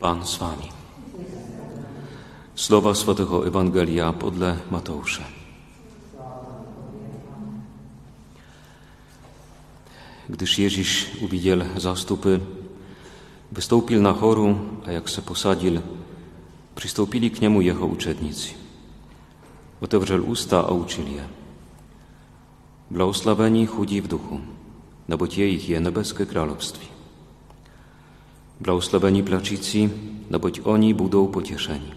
Pan z wami. Słowa Świętego Ewangelia podle Mateusza. Gdyż Jeziś uwidział zastupy, wystąpił na choru, a jak se posadził, przystąpili k niemu jego uczednicy. Otewrzał usta, a uczyli je. Błogosławieni chudzi w duchu, no bo ich je nebeskie królestwo. No boć oni będą pocieszeni.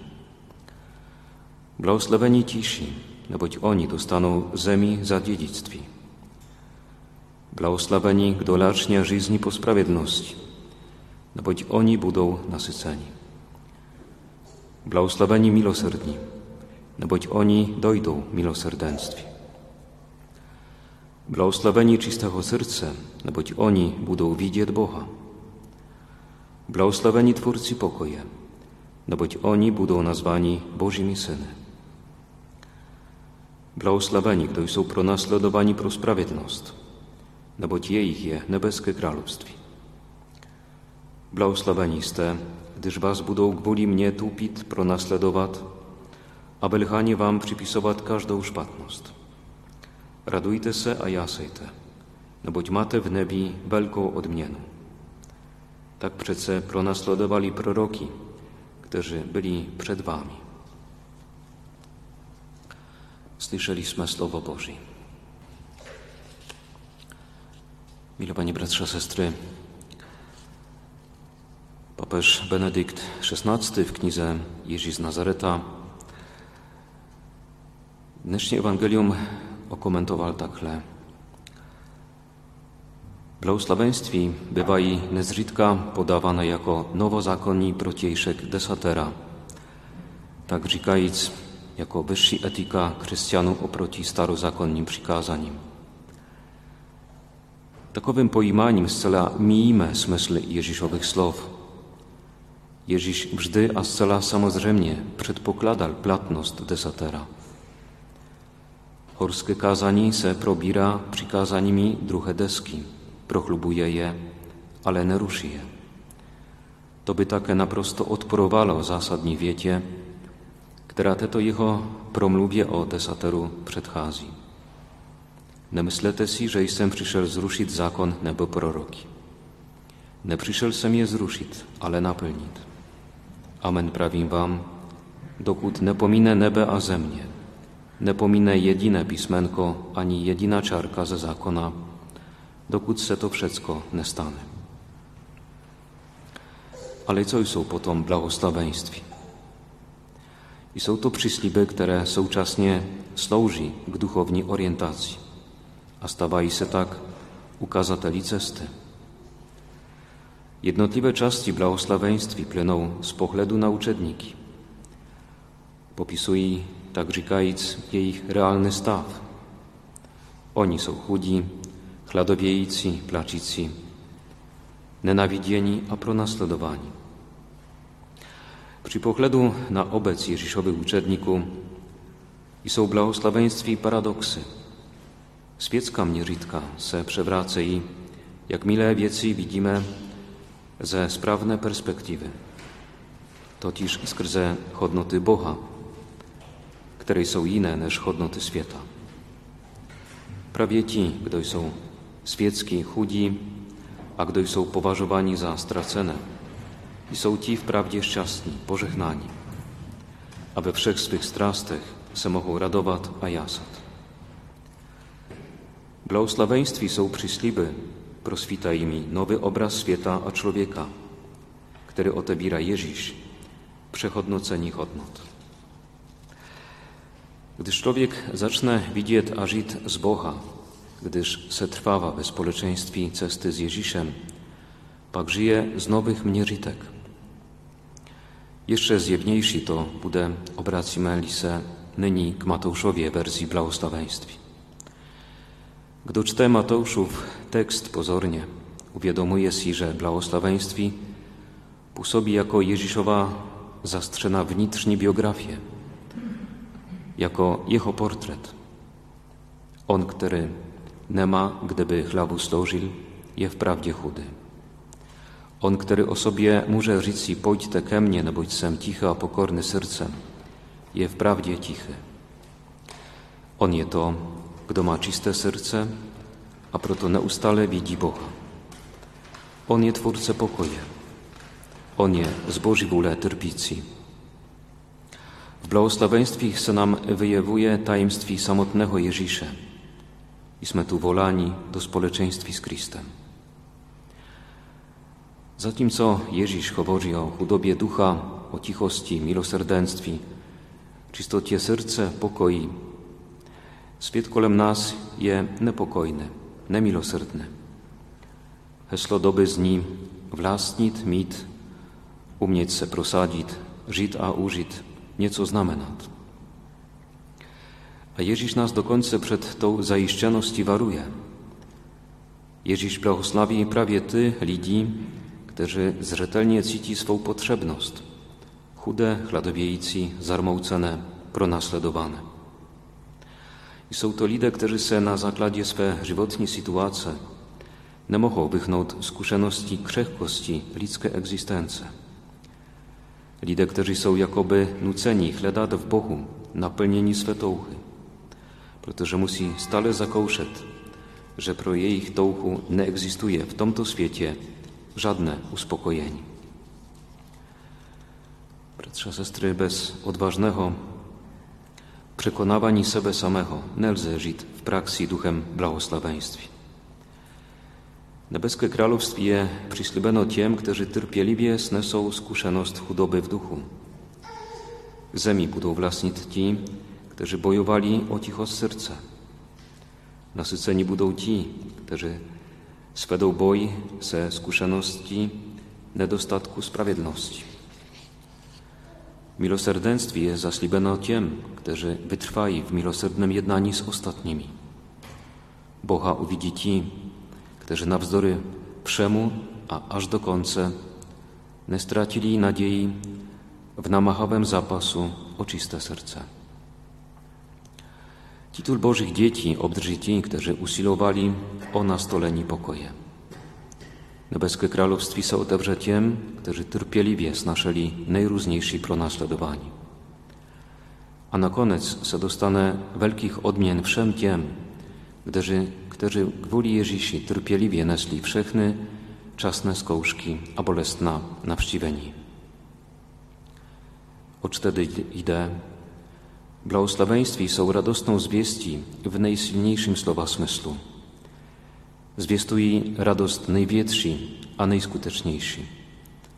Błogosławieni ciszy, no boć oni dostaną zemi za dziedzictwo. Błogosławieni gdolacznie żyzni po sprawiedliwości, no boć oni będą nasyceni. Błogosławieni miloserdni, no boć oni dojdą milosierdenstwie. Błogosławieni czystego serca, no boć oni będą widzieć Boga. Błogosławieni twórcy pokoje, no boć oni będą nazwani Bożymi Syny. Błogosławieni, którzy są pronasledowani pro sprawiedliwość, no boć ich je nebeskie królestwo. Błogosławieni ste, gdyż was będą gwoli mnie tupit pronasledować, a belchanie wam przypisować każdą szpatność. Radujte se, a jasejte, no boć mate w nebi wielką odmienu. Tak przece pronasledowali proroki, którzy byli przed wami. Słyszeliśmy Słowo Boże. Milowani bratrze, sestry, papież Benedykt XVI w knize Jerzy z Nazareta dnešní Ewangelium okomentował takhle. Błogosławieństwi bywají nezřídka podawane jako nowozakonní protějšek desatera, tak říkajíc jako wyższy etyka chrześcijanów oproti starozakonnym przykazanim. Takowym poimaniem zcela mijimy smysl Jezisowych słów. Jeziś wżdy a zcela samozremnie przedpokładał platność desatera. Horskie kazani se probira przykazaniami druhe deski, Prochlubuje je, ale neruší je. To by také naprosto odporovalo zásadní větě, která této jeho promluvě o tesateru předchází. Nemyslete si, že jsem přišel zrušit zákon nebo proroky. Nepřišel jsem je zrušit, ale naplnit. Amen pravím vám, dokud nepomíne nebe a země, nepomíne jediné písmenko ani jediná čárka ze zákona, dokud se to wszystko nie stanie. Ale co są potom błogosławieństwi? I są to przysliby, które současnie służy k duchowni orientacji, a stawají se tak ukazateli cesty. Jednotliwe części błogosławieństwi płyną z pochledu na uczedniki. Popisuje, tak říkajíc, ich realny staw. Oni są chudzi, chladowiejcy, placzycy, nenawidzieni, a pronasledowani. Przy pochledu na obec Jezisowych uczedniku i są błogosławieństwi paradoksy. Swiecka mnierzitka se przewraca i, jak mile wieci widzimy, ze sprawne perspektywy. Totiż skrze hodnoty Boha, które są inne niż hodnoty świata. Prawie ci, gdy są świecki, chudzi, a gdy są poważowani za stracone, i są ci wprawdzie szczęśliwi, pożegnani, a we wszech swych strastach se mogą radować, a jasat. Błogosławieństwi są przysliby, proswita imi nowy obraz świata a człowieka, który otebiera Jeziś, przechodnoceni hodnot. Gdyż człowiek zacznie widzieć a żyć z Boha, gdyż se trwawa we społeczeństwie cesty z Jezisem, pak żyje z nowych mierzytek. Jeszcze zjewniejszy to bude obracimy lise nyni k Mateuszowie wersji błogosławieństwi. Gdy czyta Mateuszów tekst pozornie, uwiadomuje si, że błogosławieństwi působí jako Jezisowa zastrzena vnitřní biografię, jako jeho portret. On, który nie ma, gdyby chlabu složil, je wprawdzie chudy. On, který o sobě může říci, pojďte ke mně, neboť jsem tichý a pokorny srdcem, je wprawdzie cichy. On je to, kdo má čisté srdce a proto neustále vidí Boha. On je Twórcę pokoje. On je z vůle trpící. W błogosławieństwie se nam wyjewuje tajemství samotnego Ježíše. Jsme tu volani do společenství z Kristem. Zatímco Ježíš hovoří o chudobie ducha, o tichosti, milosrdenství, čistocie serce, pokoji, svět kolem nás je nepokojny, nemilosrdny. Heslo doby zní vlastnit, mít, umět se prosadit, žít a užít, něco znamenat. A Ježíš nás dokonce przed tą zaiszczeności waruje. Ježíš błogosławi prawie ty, lidí, którzy zřetelnie cítí swą potrzebność. Chude, chladowiejci, zarmoucene, pronasledowane. I są to lidé, którzy se na zakładzie swe żywotní sytuace nie mogą wychnąć skušenosti křehkosti lidské egzistence. Lidé, którzy są jakoby nuceni hledat w Bohu, napełnieni swe touchy. Protože musí stále zakoušet, że pro jejich touchu nie egzistuje w tomto świecie żadne uspokojenie. Bratrze, sestry, bez odważnego przekonawania sebe samego nelze żyć w praksi duchem błogosławieństwie. Nebeskie królestwie przyslibeno tiem, którzy terpieliwie snesą skušenost chudoby w duchu. Zemi budą własnić ci, którzy bojowali o cicho serce. Nasyceni budą ci, którzy swedą boj se skušenosti nedostatku sprawiedliwości. Milosrdenstwie jest zaslibeno tiem, którzy wytrwali w milosrdnym jednani z ostatnimi. Boha uwidzi ci, którzy na wzdory wszemu, a aż do końca nie stracili nadziei w namachowym zapasu o czyste serce. Tytuł Bożych dzieci obdrży ci, którzy usilowali o nastoleni pokoje. Nebeskie Królestwie są otewrze tiem, którzy terpieliwie snaszeli najróżniejsi pronasledowani. A na koniec se dostanę wielkich odmian wszem tiem, którzy, którzy gwoli Jezisi terpieliwie nesli wszechny, czasne skołszki, a bolesna nawściweni. Od wtedy idę, Błogosławieństwi są radosną zwieści w najsilniejszym słowa smyslu. Zwiestuj radost najwiętszy, a najskuteczniejszy,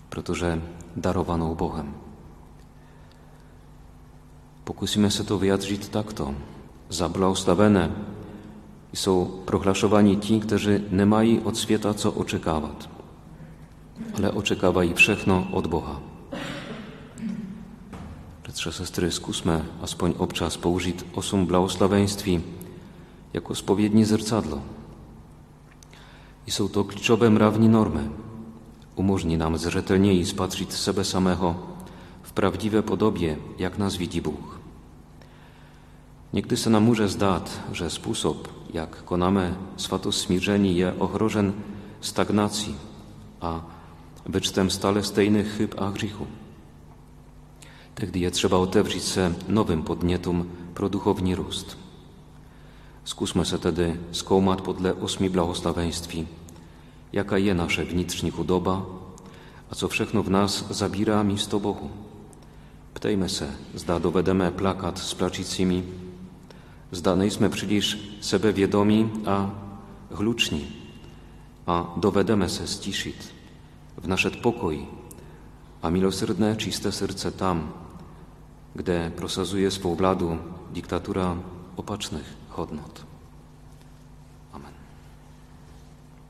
protože darowaną Bogiem. Pokusimy się to wyjadrzyć takto. Za błogosławione są prochlaszowani ci, którzy nie mają od świata co oczekiwać, ale oczekawaj wszechno od Boha. Bratrze, sestry, skusme aspoň občas použít osm błogosławieństwi jako spowiednie zrcadlo. I są to kluczowe mrawni normy. Umożni nam zrzetelniej spatrzyć sebe samego w prawdziwe podobie, jak nas widzi Bóg. Niekdy se nam może zdać, że sposób, jak konamy swato smirzeni, je ochrożen stagnacji, a wycztem stale stejnych chyb a grzechu. Tehdy je trzeba otewrzeć se nowym podnietom pro duchowni róst. Skusmy se tedy skoumat podle osmi błogosławieństwi, jaka je nasze vnitřní chudoba, a co všechno w nas zabira místo Bohu. Ptejmy se, zda dovedeme plakat z plačicimi, zda nejsme příliš sebevědomí a hluční, a dovedeme se stišit nasze pokoj, a milosrdne, czyste serce tam, gdzie prosazuje swą władu diktatura opacznych hodnot.